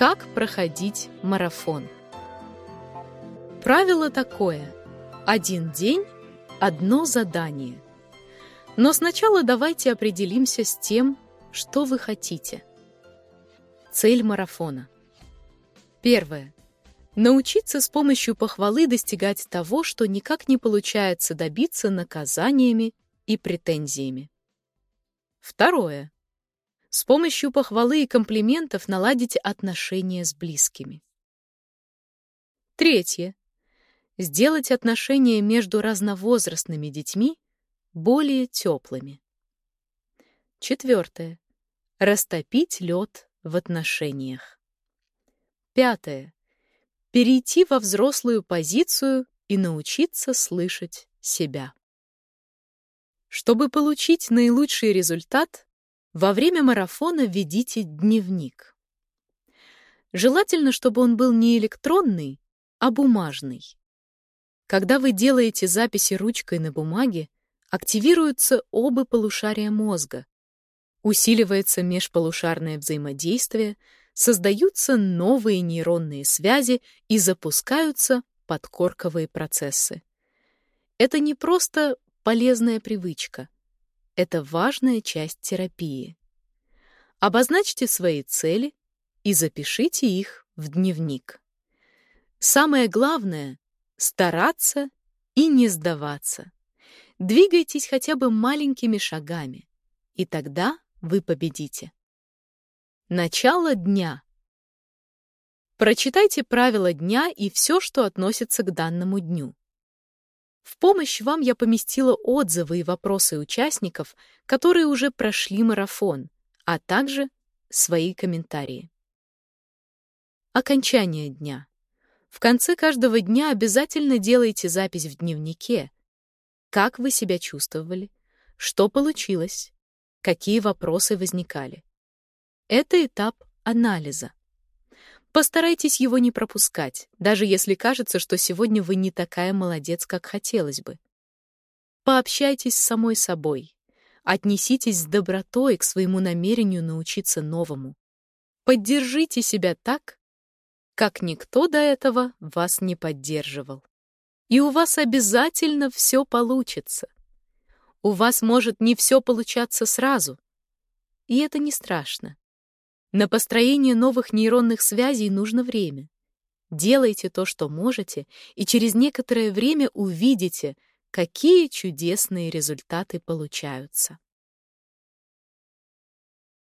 Как проходить марафон? Правило такое. Один день, одно задание. Но сначала давайте определимся с тем, что вы хотите. Цель марафона. Первое. Научиться с помощью похвалы достигать того, что никак не получается добиться наказаниями и претензиями. Второе. С помощью похвалы и комплиментов наладить отношения с близкими. Третье. Сделать отношения между разновозрастными детьми более теплыми. Четвертое. Растопить лед в отношениях. Пятое. Перейти во взрослую позицию и научиться слышать себя. Чтобы получить наилучший результат, во время марафона ведите дневник. Желательно, чтобы он был не электронный, а бумажный. Когда вы делаете записи ручкой на бумаге, активируются оба полушария мозга, усиливается межполушарное взаимодействие, создаются новые нейронные связи и запускаются подкорковые процессы. Это не просто полезная привычка — это важная часть терапии. Обозначьте свои цели и запишите их в дневник. Самое главное — стараться и не сдаваться. Двигайтесь хотя бы маленькими шагами, и тогда вы победите. Начало дня. Прочитайте правила дня и все, что относится к данному дню. В помощь вам я поместила отзывы и вопросы участников, которые уже прошли марафон, а также свои комментарии. Окончание дня. В конце каждого дня обязательно делайте запись в дневнике. Как вы себя чувствовали? Что получилось? Какие вопросы возникали? Это этап анализа. Постарайтесь его не пропускать, даже если кажется, что сегодня вы не такая молодец, как хотелось бы. Пообщайтесь с самой собой. Отнеситесь с добротой к своему намерению научиться новому. Поддержите себя так, как никто до этого вас не поддерживал. И у вас обязательно все получится. У вас может не все получаться сразу. И это не страшно. На построение новых нейронных связей нужно время. Делайте то, что можете, и через некоторое время увидите, какие чудесные результаты получаются.